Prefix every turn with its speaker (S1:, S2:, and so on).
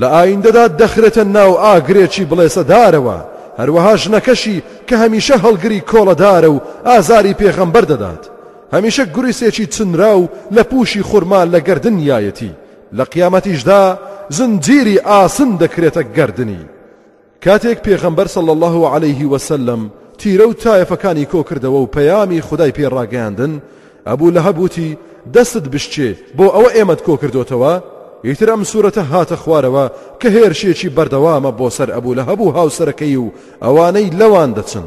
S1: لە ئایندەدا دەخرێتە ناو ئاگرێکی بڵێسەدارەوە، هەروەها ژنەکەشی کە هەمیشە هەڵگری کۆڵەدارە و ئازاری پێغەمبەر دەدات، هەمیشە گوریسێکی چنراو لە پووشی خورما لە گەردنیایەتی، لە قیامەتیشدا زنجیری ئاسن دەکرێتە گەردنی. کاتێک پێغەمبەر صلی اللە علیه وسلم تیرە و تایەفەکانی کۆکردەوە و پەیامی خودای پێ ڕاگەیاندن، ئەبو لەهەب وتی، دەستت بشچێ بۆ ئەوە ئێمەت کۆکردۆتەوە؟ ئیتر ئەم سورەتە هاتە خوارەوە کە هێرشێکی بەردەوامە بۆ سەر ئەبو لەهەب و هاوسەرەکەی و ئەوانەی لەوان دەچن.